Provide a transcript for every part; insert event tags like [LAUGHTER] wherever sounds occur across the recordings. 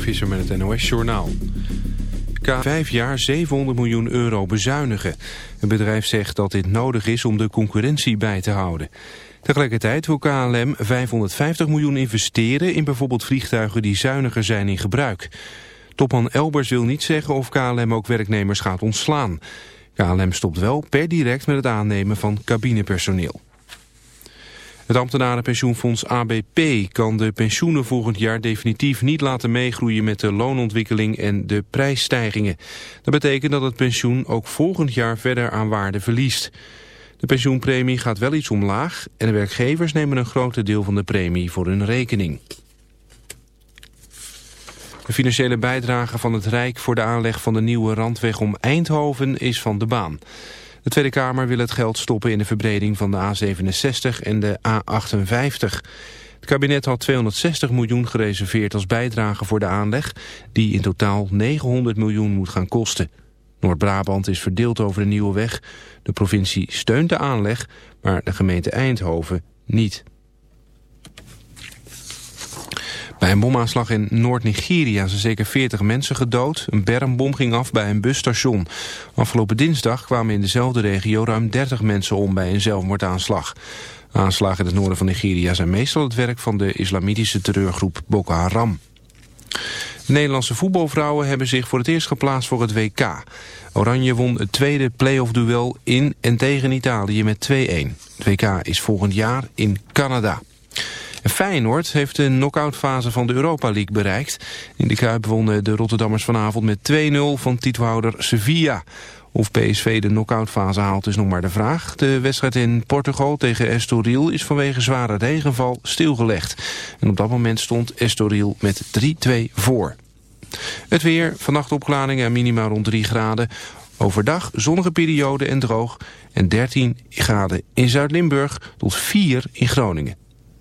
Visser met het NOS-journaal. Vijf jaar 700 miljoen euro bezuinigen. Het bedrijf zegt dat dit nodig is om de concurrentie bij te houden. Tegelijkertijd wil KLM 550 miljoen investeren in bijvoorbeeld vliegtuigen die zuiniger zijn in gebruik. Topman Elbers wil niet zeggen of KLM ook werknemers gaat ontslaan. KLM stopt wel per direct met het aannemen van cabinepersoneel. Het ambtenarenpensioenfonds ABP kan de pensioenen volgend jaar definitief niet laten meegroeien met de loonontwikkeling en de prijsstijgingen. Dat betekent dat het pensioen ook volgend jaar verder aan waarde verliest. De pensioenpremie gaat wel iets omlaag en de werkgevers nemen een groot deel van de premie voor hun rekening. De financiële bijdrage van het Rijk voor de aanleg van de nieuwe randweg om Eindhoven is van de baan. De Tweede Kamer wil het geld stoppen in de verbreding van de A67 en de A58. Het kabinet had 260 miljoen gereserveerd als bijdrage voor de aanleg... die in totaal 900 miljoen moet gaan kosten. Noord-Brabant is verdeeld over de nieuwe weg. De provincie steunt de aanleg, maar de gemeente Eindhoven niet. Bij een bomaanslag in Noord-Nigeria zijn zeker 40 mensen gedood. Een bermbom ging af bij een busstation. Afgelopen dinsdag kwamen in dezelfde regio ruim 30 mensen om bij een zelfmoordaanslag. Aanslagen in het noorden van Nigeria zijn meestal het werk van de islamitische terreurgroep Boko Haram. De Nederlandse voetbalvrouwen hebben zich voor het eerst geplaatst voor het WK. Oranje won het tweede play-off duel in en tegen Italië met 2-1. Het WK is volgend jaar in Canada. Feyenoord heeft de knock-outfase van de Europa League bereikt. In de Kuip wonnen de Rotterdammers vanavond met 2-0 van titelhouder Sevilla. Of PSV de knock-outfase haalt is nog maar de vraag. De wedstrijd in Portugal tegen Estoril is vanwege zware regenval stilgelegd. En op dat moment stond Estoril met 3-2 voor. Het weer, vannacht opklaringen en minima rond 3 graden. Overdag zonnige periode en droog. En 13 graden in Zuid-Limburg tot 4 in Groningen.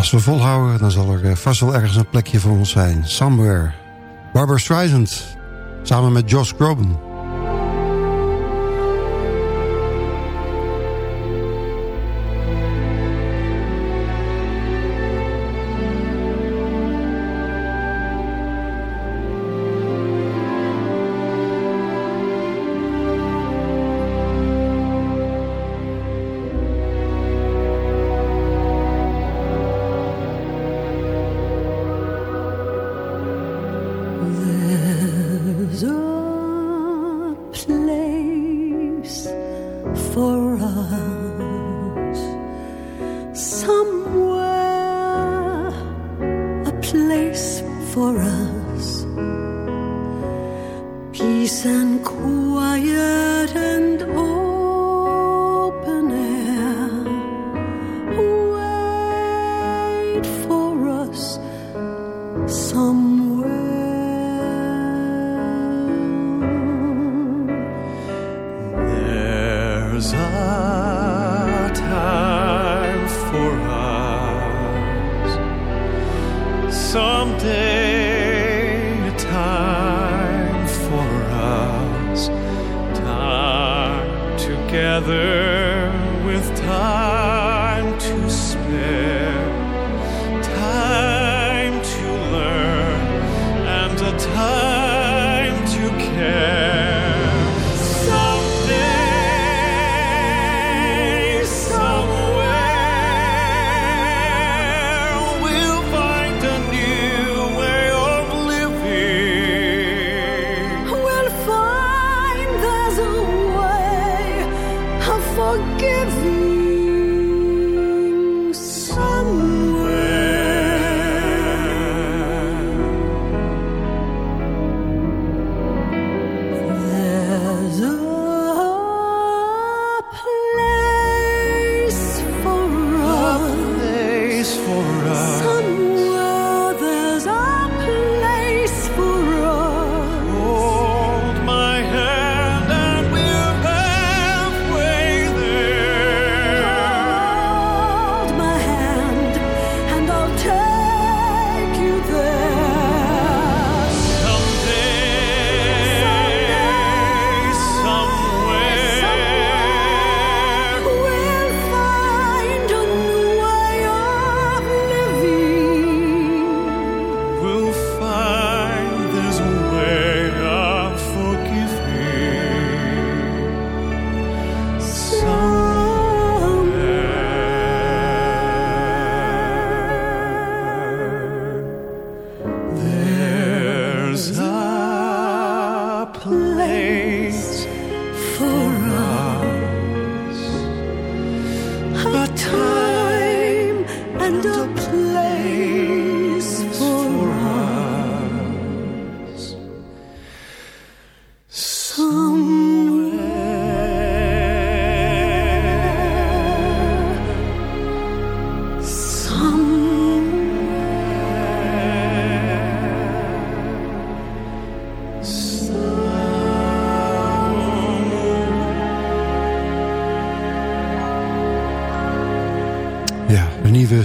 Als we volhouden, dan zal er eh, vast wel ergens een plekje voor ons zijn. Somewhere. Barbara Streisand. Samen met Josh Groban. Us somewhere.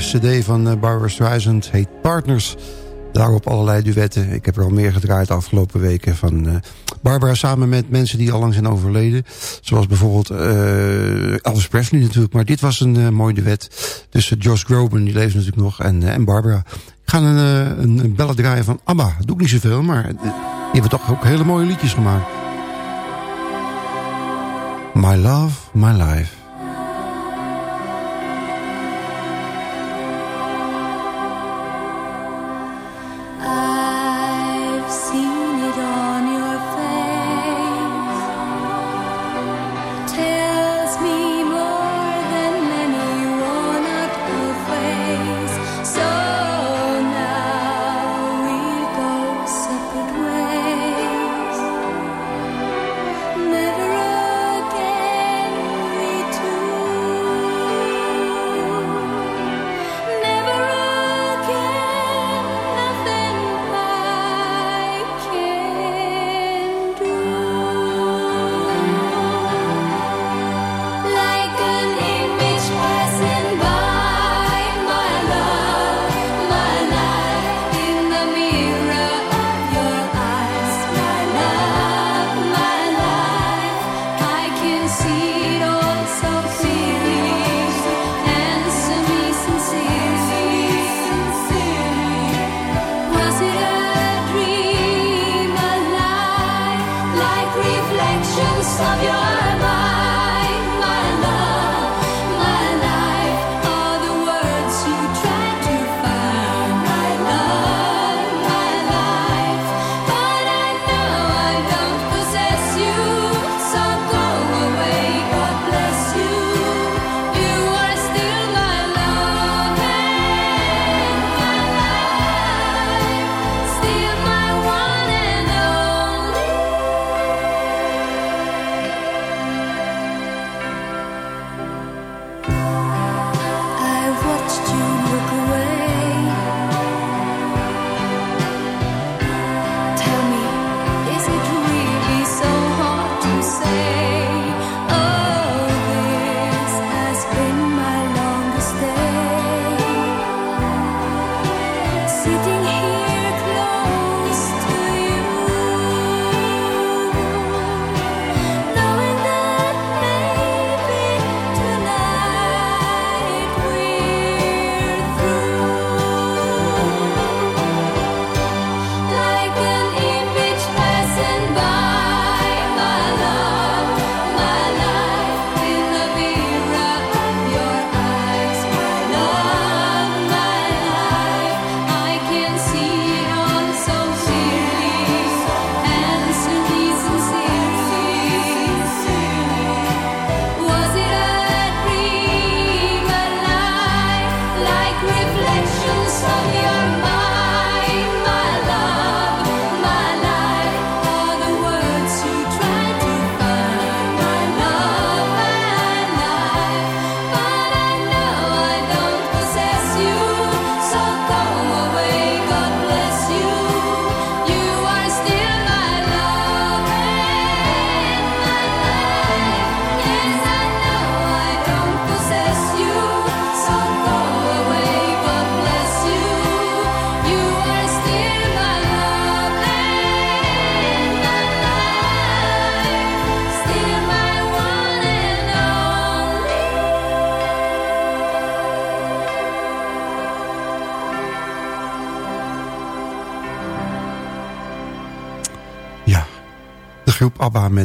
cd van eh, Barbara Streisand heet Partners. Daarop allerlei duetten. Ik heb er al meer gedraaid de afgelopen weken van eh, Barbara... samen met mensen die al lang zijn overleden. Zoals bijvoorbeeld uh, Elvis Presley natuurlijk. Maar dit was een uh, mooi duet tussen Josh Groben, die leeft natuurlijk nog, en, en Barbara. Ik ga een, een, bellen draaien van ABBA. Doe ik niet zoveel, maar die hebben toch ook hele mooie liedjes gemaakt. My Love, My Life.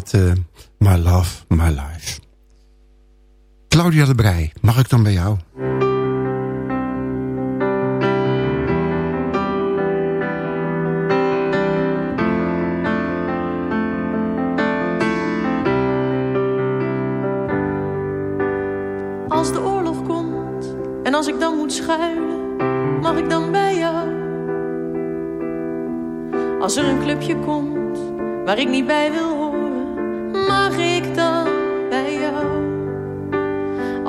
met eh, My Love, My Life. Claudia de Brij, mag ik dan bij jou? Als de oorlog komt en als ik dan moet schuilen, mag ik dan bij jou? Als er een clubje komt waar ik niet bij wil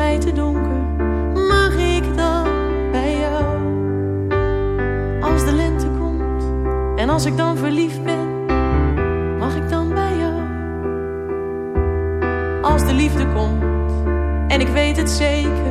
mij te donker, mag ik dan bij jou? Als de lente komt en als ik dan verliefd ben, mag ik dan bij jou? Als de liefde komt en ik weet het zeker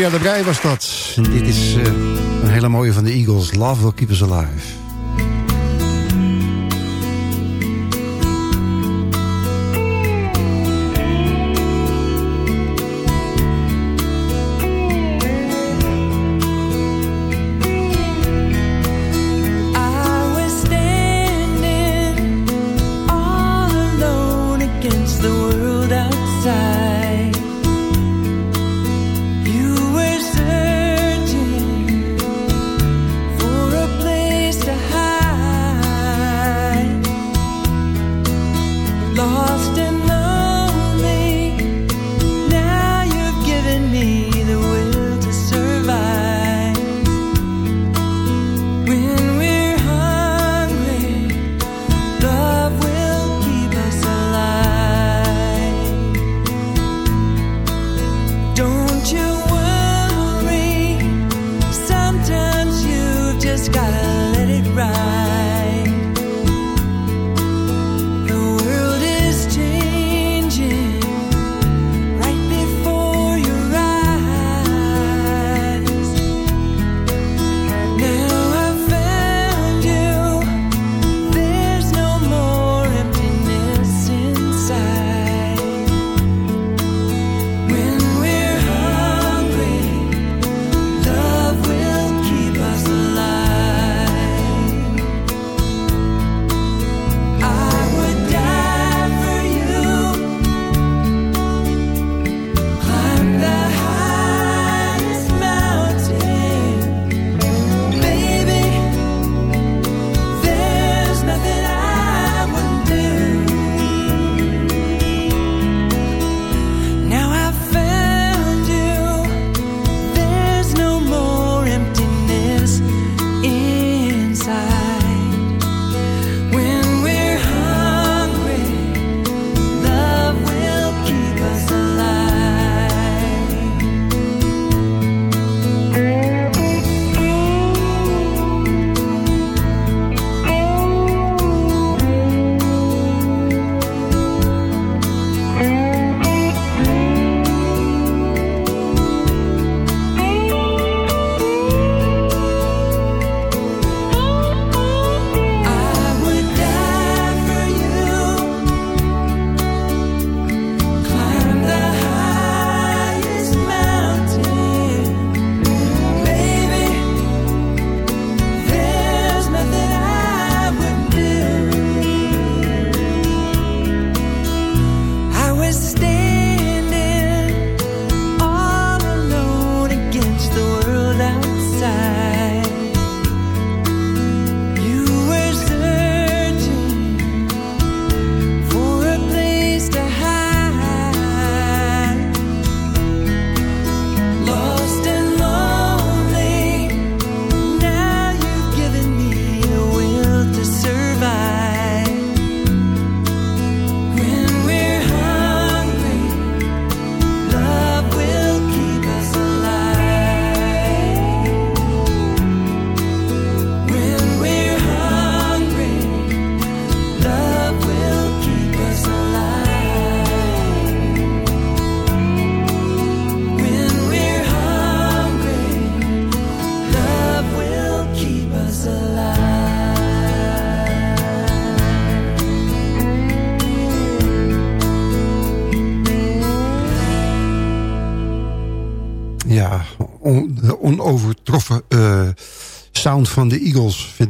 Ja, de Brij was dat. Dit is eh, een hele mooie van de Eagles. Love will keep us alive.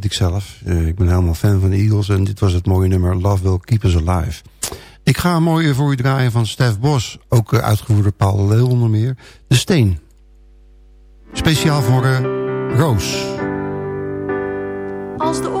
Vind ik zelf. Eh, ik ben helemaal fan van de Eagles en dit was het mooie nummer Love Will Keep Us Alive. Ik ga een mooie voor u draaien van Stef Bos, ook eh, uitgevoerd door Paul Leeuw onder meer. De Steen. Speciaal voor eh, Roos. Als de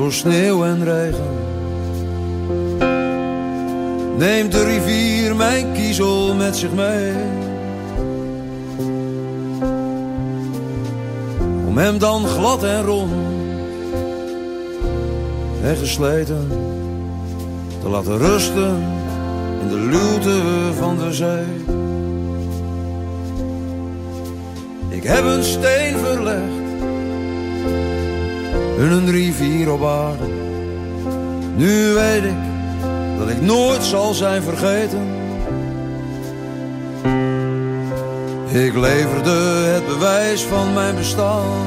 door sneeuw en regen. Neemt de rivier mijn kiezel met zich mee. Om hem dan glad en rond en gesleten te laten rusten in de luwte van de zee. Ik heb een steen verlegd in een rivier op aarde. Nu weet ik dat ik nooit zal zijn vergeten. Ik leverde het bewijs van mijn bestaan.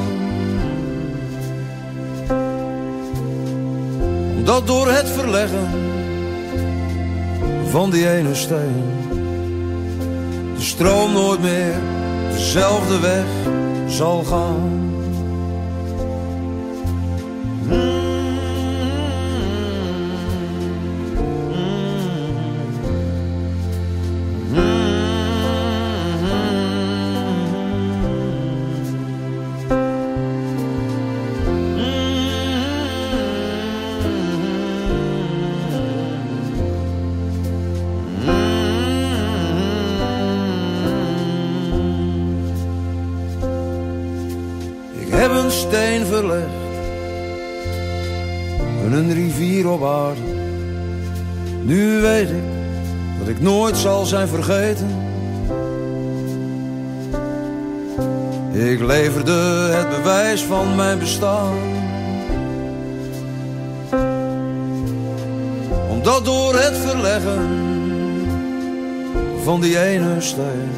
Omdat door het verleggen van die ene steen de stroom nooit meer dezelfde weg zal gaan. Verlegd een rivier op aarde. Nu weet ik dat ik nooit zal zijn vergeten. Ik leverde het bewijs van mijn bestaan. Omdat door het verleggen van die ene steen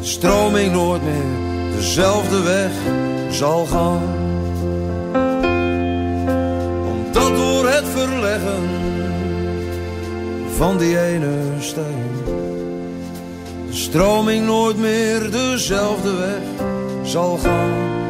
de stroming nooit meer dezelfde weg zal gaan. Omdat door het verleggen van die ene steen de stroming nooit meer dezelfde weg zal gaan.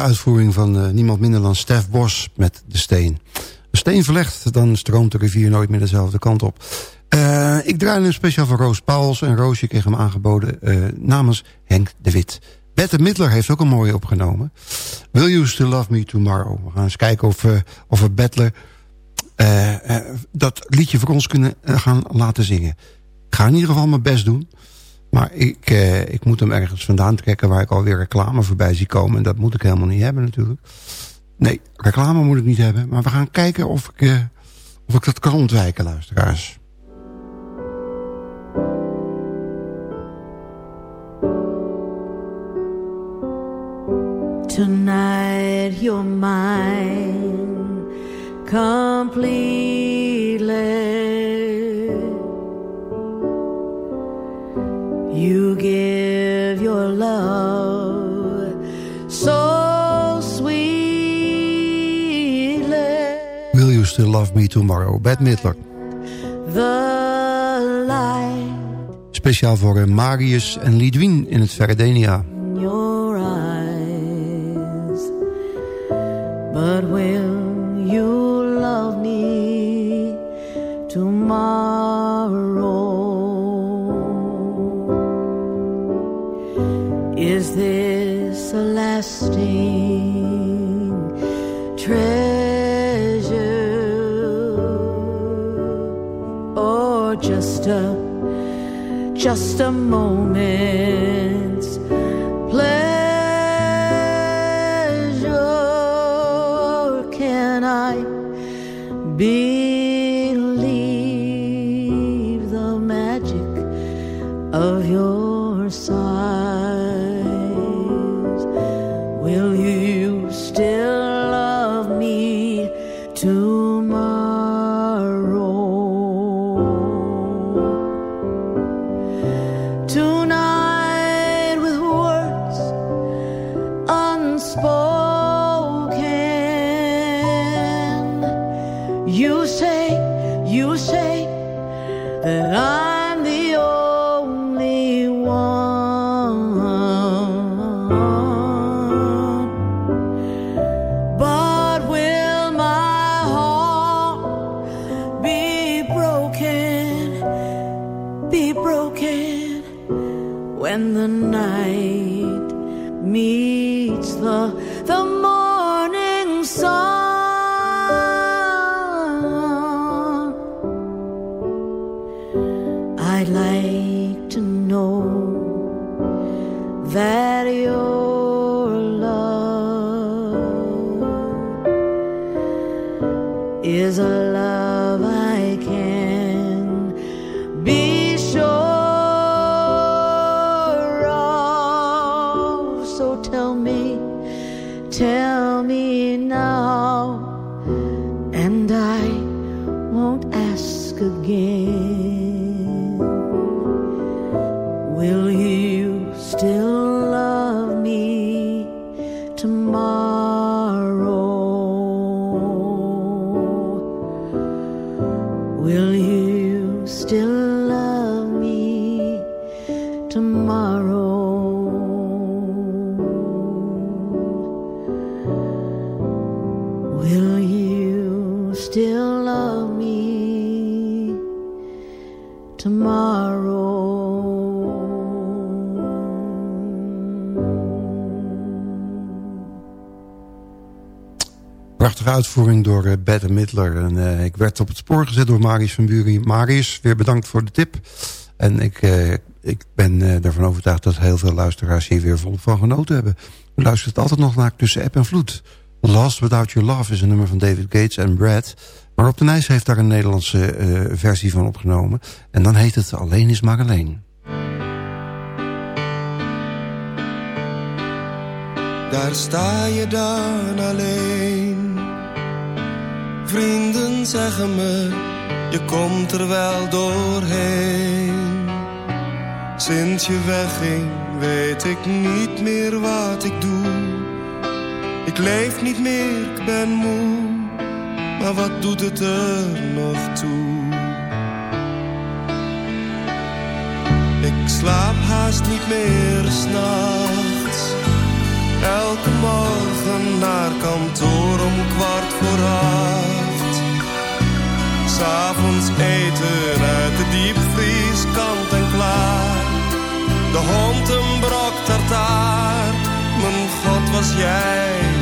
Uitvoering van eh, niemand minder dan Stef Bos met de steen. De steen verlegd, dan stroomt de rivier nooit meer dezelfde kant op. Eh, ik draai hem speciaal voor Roos Pauwels. En Roosje kreeg hem aangeboden eh, namens Henk de Wit. Bette Midler heeft ook een mooie opgenomen. Will You Still Love Me Tomorrow? We gaan eens kijken of, of we Bettler dat liedje voor ons kunnen gaan laten zingen. Ik ga in ieder geval mijn best doen. Maar ik, eh, ik moet hem ergens vandaan trekken waar ik alweer reclame voorbij zie komen. En dat moet ik helemaal niet hebben natuurlijk. Nee, reclame moet ik niet hebben. Maar we gaan kijken of ik, eh, of ik dat kan ontwijken, luisteraars. Tonight you're mine completely. Love Me Tomorrow? Bette Midler. Speciaal voor eh, Marius en Lidwien in het Verredenia. Just a moment's the the uitvoering door eh, Bette Midler. En, eh, ik werd op het spoor gezet door Marius van Buren. Marius, weer bedankt voor de tip. En ik, eh, ik ben ervan overtuigd dat heel veel luisteraars hier weer volop van genoten hebben. U luistert altijd nog naar Tussen App en Vloed. Lost Without Your Love is een nummer van David Gates en Brad. Maar Rob de Nijs heeft daar een Nederlandse versie van opgenomen. En dan heet het Alleen is maar alleen. Daar sta je dan alleen. Vrienden zeggen me, je komt er wel doorheen. Sinds je wegging, weet ik niet meer wat ik doe. Ik leef niet meer, ik ben moe. Maar wat doet het er nog toe? Ik slaap haast niet meer s'nachts. Elke morgen naar kantoor om kwart voor acht. S'avonds eten uit de diepvries kant en klaar. De hond een brok tartaar. Mijn god was jij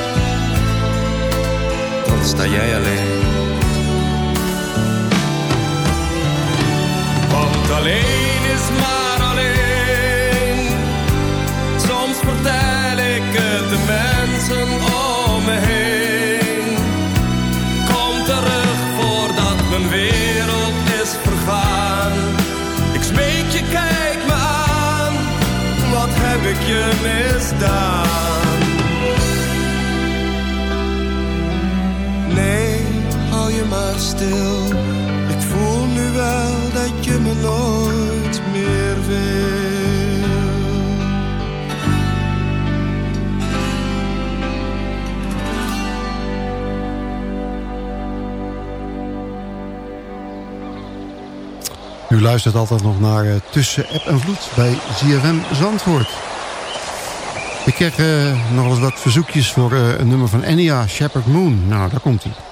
Sta jij alleen. Want alleen is maar Ik voel nu wel dat je me nooit meer wil. U luistert altijd nog naar eh, Tussen App en Vloed bij ZFM Zandvoort. Ik krijg eh, nog eens wat verzoekjes voor eh, een nummer van Enya, Shepherd Moon. Nou, daar komt hij.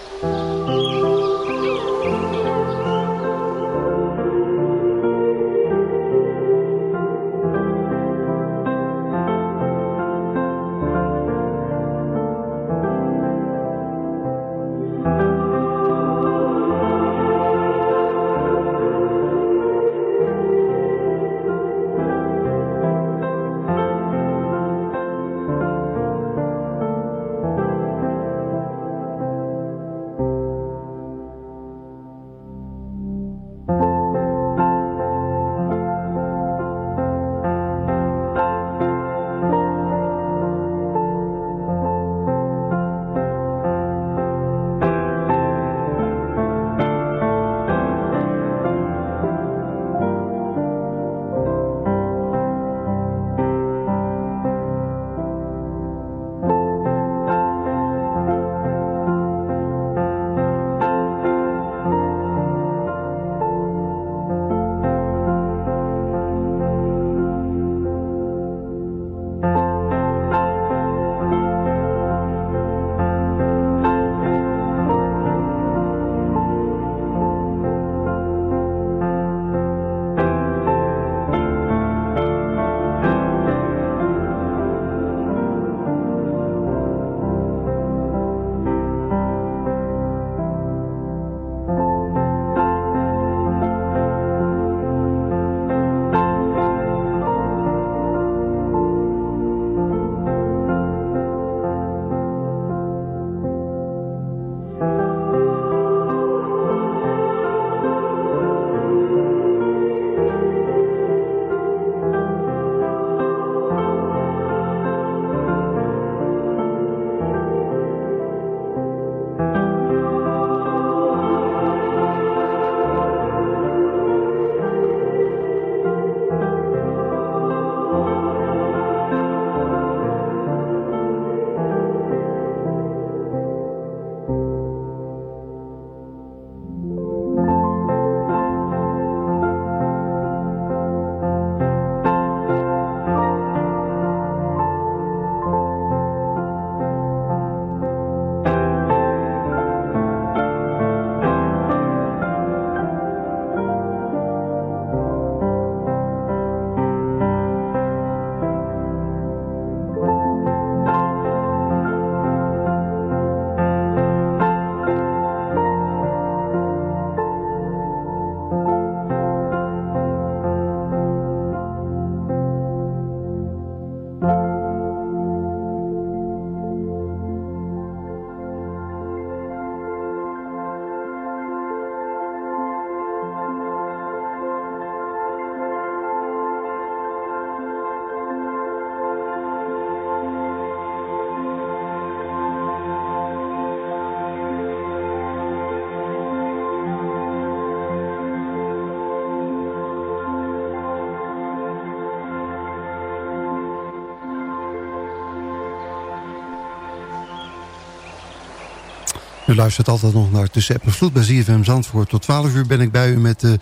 U luistert altijd nog naar Tussen App Vloed bij ZFM Zandvoort. Tot 12 uur ben ik bij u met uh,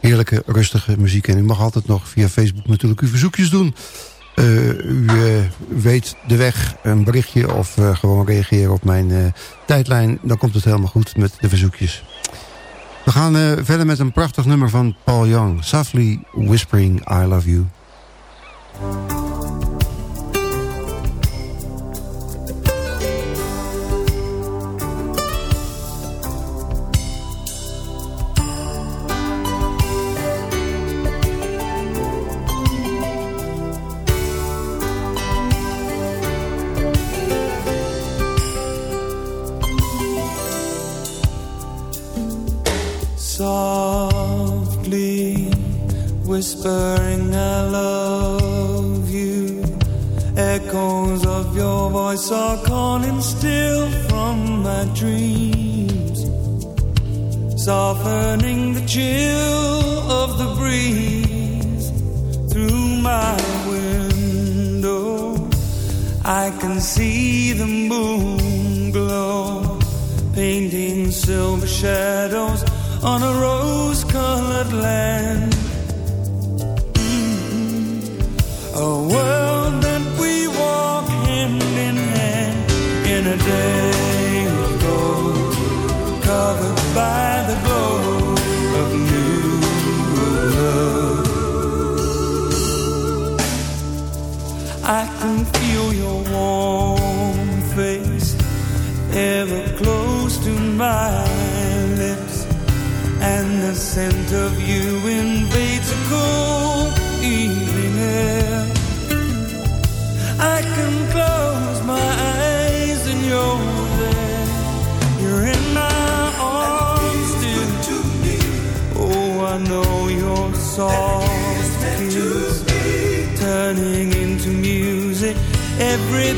heerlijke, rustige muziek. En u mag altijd nog via Facebook natuurlijk uw verzoekjes doen. Uh, u uh, weet de weg, een berichtje of gewoon reageren op mijn tijdlijn. Dan komt het helemaal goed met de verzoekjes. We gaan verder met een prachtig nummer van Paul Young. Softly whispering I love you land. Soft kiss turning into music. Every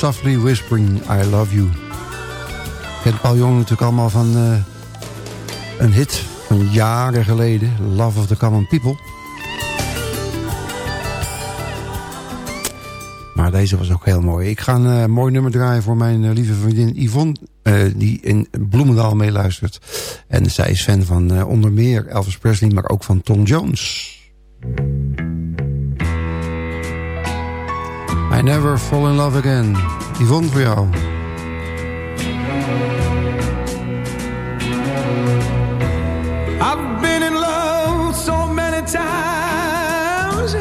Softly Whispering, I Love You. Kent Paul Young natuurlijk allemaal van eh, een hit van jaren geleden. Love of the Common People. Maar deze was ook heel mooi. Ik ga een eh, mooi nummer draaien voor mijn eh, lieve vriendin Yvonne... die in Bloemendaal meeluistert. En zij is fan van onder meer Elvis Presley... maar ook van Tom Jones. I Never Fall in Love Again. Yvonne voor jou. I've been in love so many times,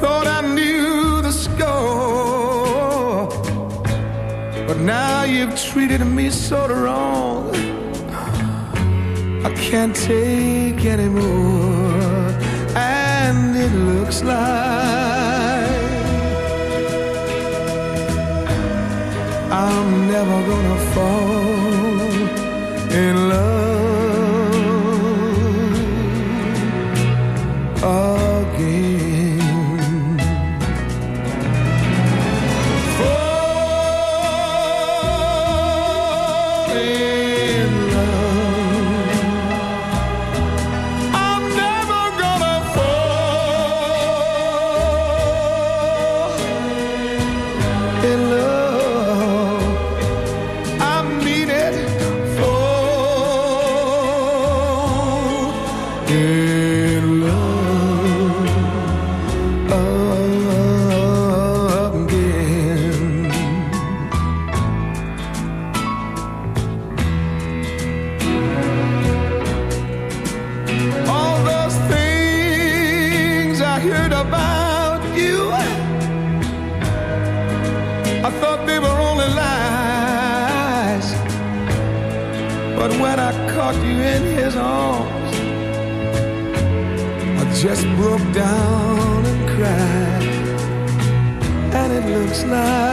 thought I knew the score. But now you've treated me so wrong, I can't take anymore. And it looks like I'm never gonna fall in love smile.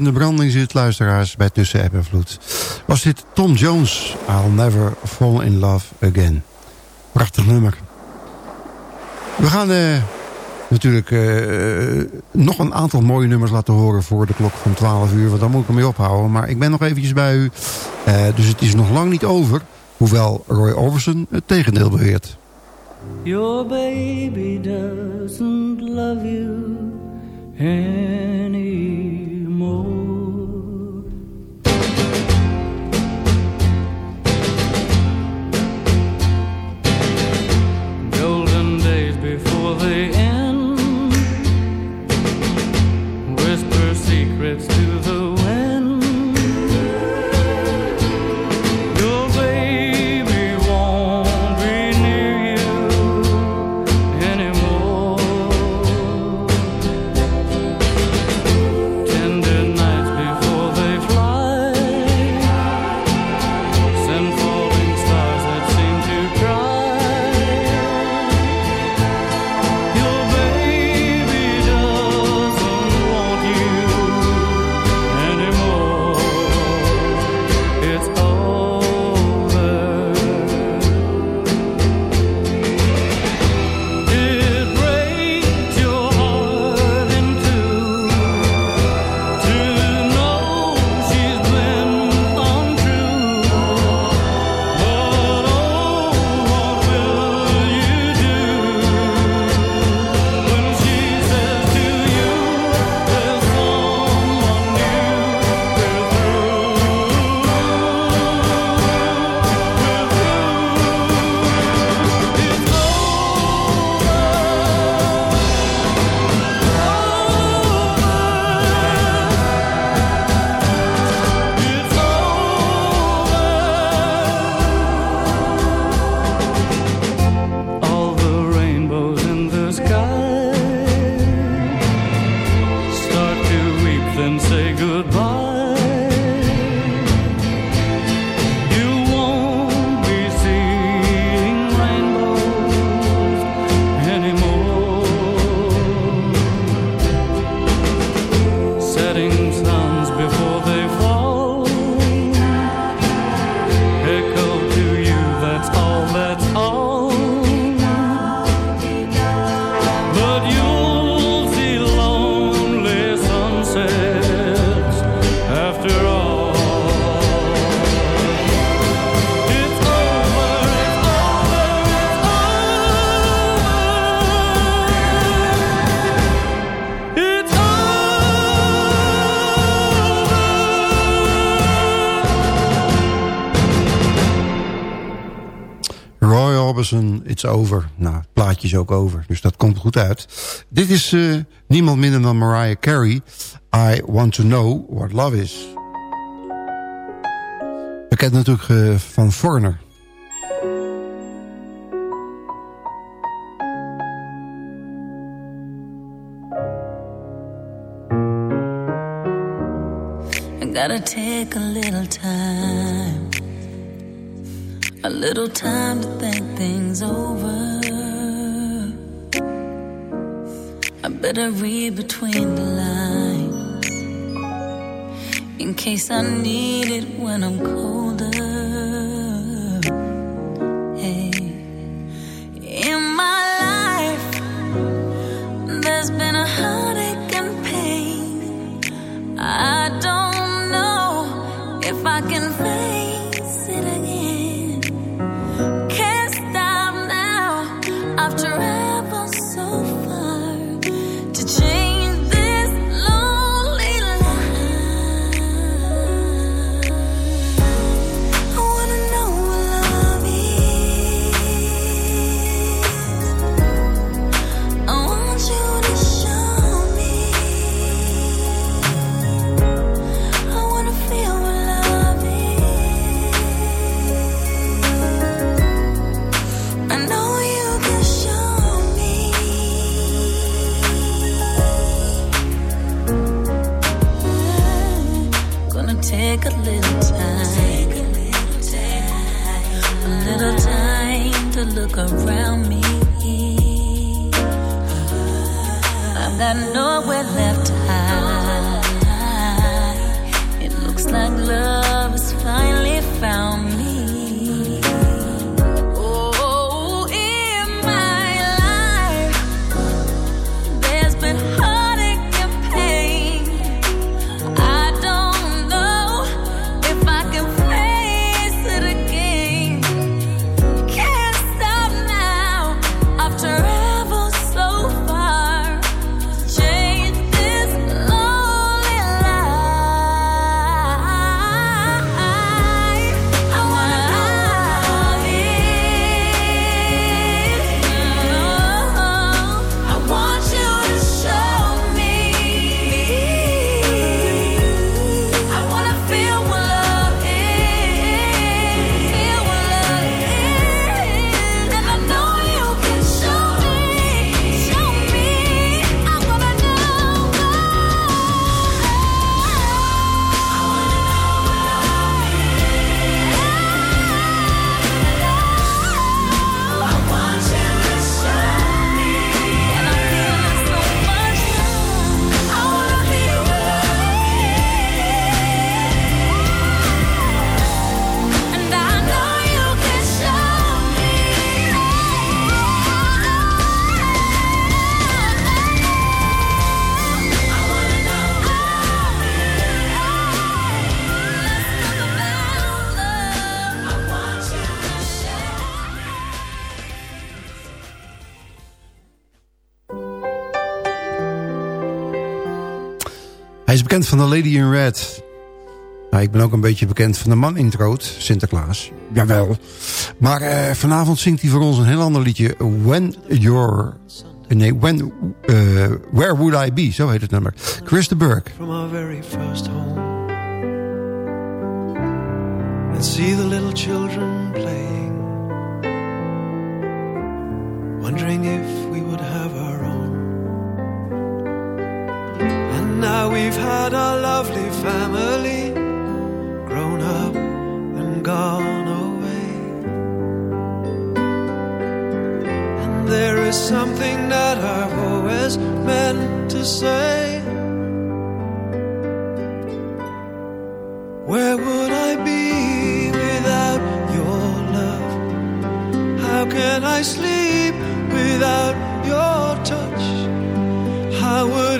In de branding zit, luisteraars, bij Tussen App en Vloed. Was dit Tom Jones, I'll Never Fall in Love Again. Prachtig nummer. We gaan eh, natuurlijk eh, nog een aantal mooie nummers laten horen voor de klok van 12 uur, want dan moet ik ermee ophouden. Maar ik ben nog eventjes bij u, eh, dus het is nog lang niet over, hoewel Roy Orbison het tegendeel beweert. Your baby doesn't love you. Ook over, dus dat komt goed uit. Dit is eh, niemand minder dan Mariah Carey. I Want To Know What Love Is. Bekend natuurlijk eh, van take between the lines in case I need it when I'm colder. Van de Lady in Red. Nou, ik ben ook een beetje bekend van de man in het rood, Sinterklaas. Jawel. Maar eh, vanavond zingt hij voor ons een heel ander liedje. When You're... Nee, when, eh, Where Would I Be? Zo heet het nummer. Chris de Burke. from our very first home and see the little children playing, wondering if we would have now we've had our lovely family grown up and gone away. And there is something that I've always meant to say. Where would I be without your love? How can I sleep without your touch? How would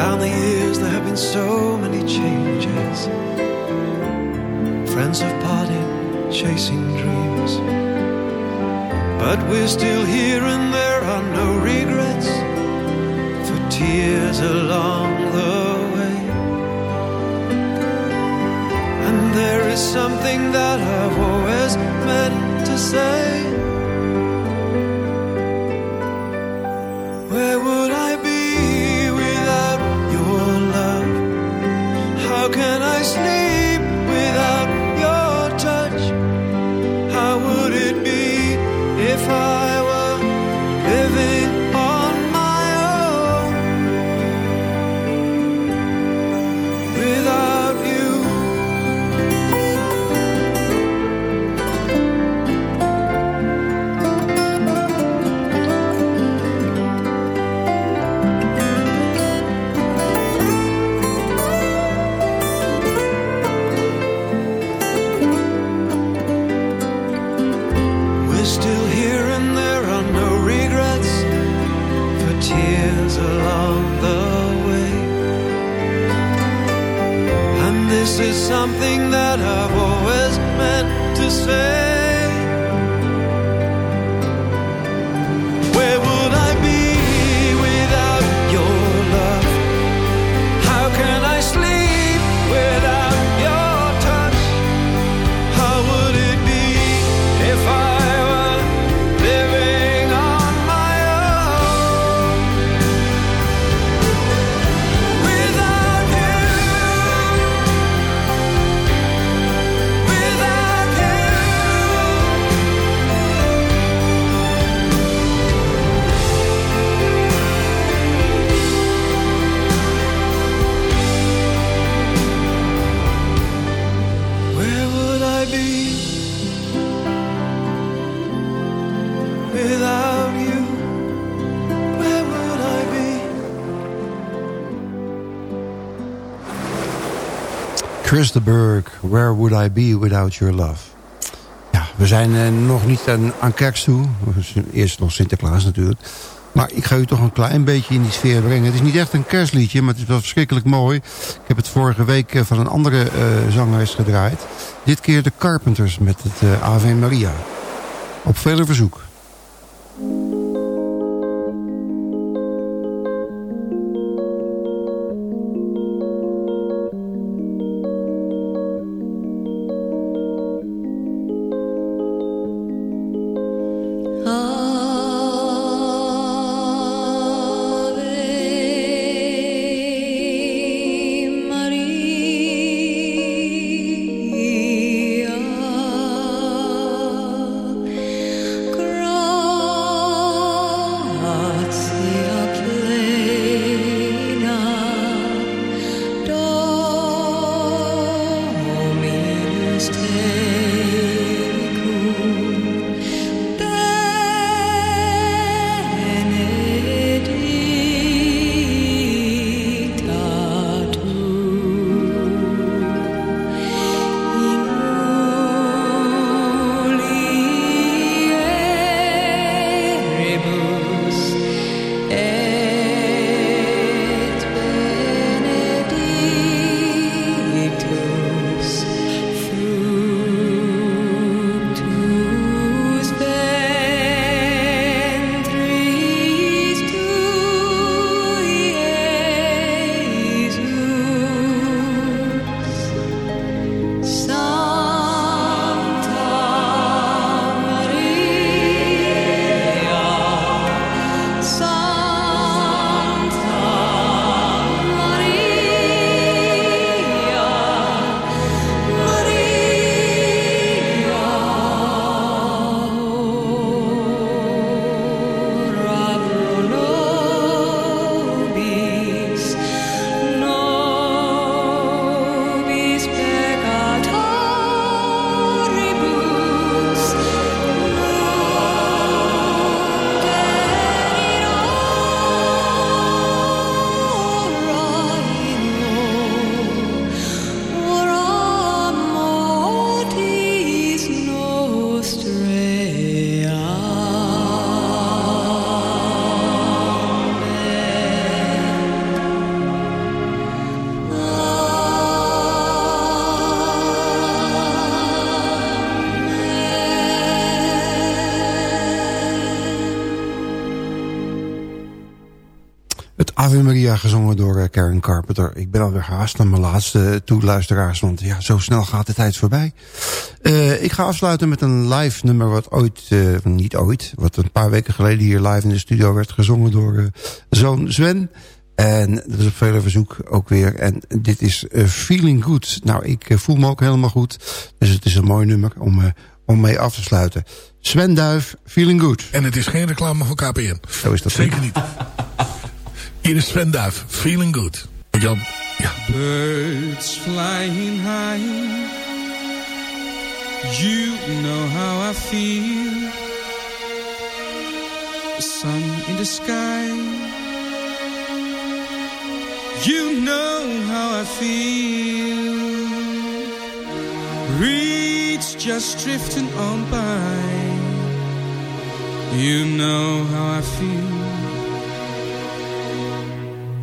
down the years, there have been so many changes. Friends have parted, chasing dreams. But we're still here, and there are no regrets for tears along the way. And there is something that I've always meant to say. Something that I've always meant to say. Chris de Burg, Where Would I Be Without Your Love? Ja, we zijn eh, nog niet aan, kerst toe. Eerst nog Sinterklaas natuurlijk. Maar ik ga u toch een klein beetje in die sfeer brengen. Het is niet echt een kerstliedje, maar het is wel verschrikkelijk mooi. Ik heb het vorige week eh, van een andere eh, zangeres gedraaid. Dit keer de Carpenters met het Ave Maria. Op vele verzoek. Ave Maria gezongen door eh, Karen Carpenter. Ik ben alweer haast naar mijn laatste toeluisteraars, want ja, zo snel gaat de tijd voorbij. Eh, ik ga afsluiten met een live nummer wat ooit, eh, niet ooit, wat een paar weken geleden hier live in de studio werd gezongen door eh, zoon Sven. En dat is op vele verzoek ook weer. En dit is Feeling Good. Nou, ik voel me ook helemaal goed. Dus het is een mooi nummer om, om mee af te sluiten. Sven Duif, Feeling Good. En het is geen reclame voor KPN. Zo is dat. Zeker niet. [LAUGHS] Hier is Sven Duif, Feeling Good. Ja. Birds flying high. You know how I feel. The sun in the sky. You know how I feel. Reeds just drifting on by. You know how I feel.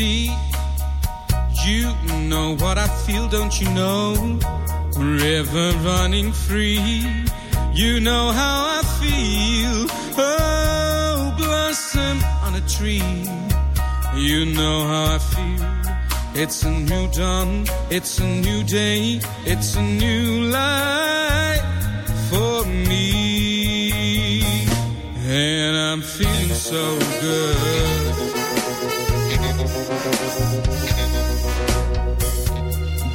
Sea. You know what I feel, don't you know? River running free. You know how I feel. Oh, blossom on a tree. You know how I feel. It's a new dawn. It's a new day. It's a new life for me. And I'm feeling so good.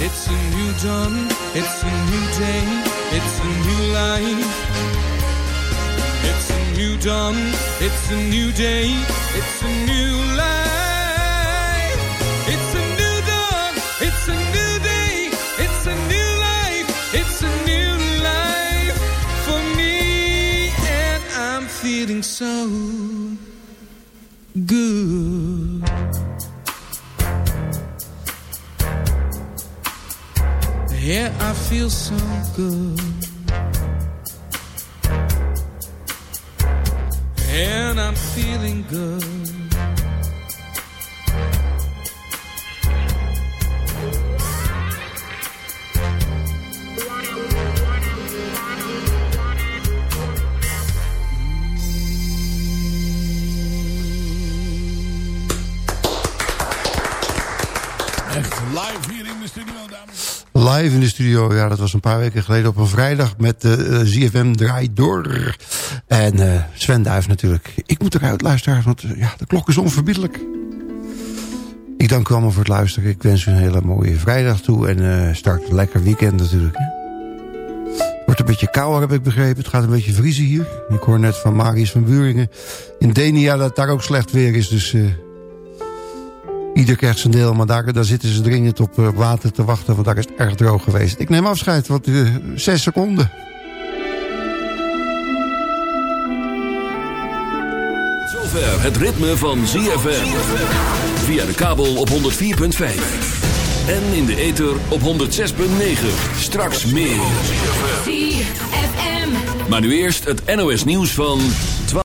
It's a new dawn, it's a new day, it's a new life. It's a new dawn, it's a new day, it's a new life. It's a new dawn, it's a new day, it's a new life, it's a new life for me, and I'm feeling so good. I feel so good. And I'm feeling good. Live in de studio, ja, dat was een paar weken geleden op een vrijdag met de eh, ZFM Draai Door. En eh, Sven Duif natuurlijk. Ik moet eruit luisteren, want eh, ja, de klok is onverbiddelijk. Ik dank u allemaal voor het luisteren. Ik wens u een hele mooie vrijdag toe en eh, start een lekker weekend natuurlijk. Wordt een beetje kouder, heb ik begrepen. Het gaat een beetje vriezen hier. Ik hoor net van Marius van Buringen in Denia dat daar ook slecht weer is. Dus eh, Ieder krijgt zijn deel, maar daar, daar zitten ze dringend op eh, water te wachten... want daar is het erg droog geweest. Ik neem afscheid, wat uh, zes seconden. Zover het ritme van ZFM. Via de kabel op 104.5. En in de ether op 106.9. Straks meer. ZFM. Maar nu eerst het NOS nieuws van 12.